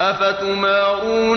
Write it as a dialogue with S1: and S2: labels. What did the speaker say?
S1: أفتمارون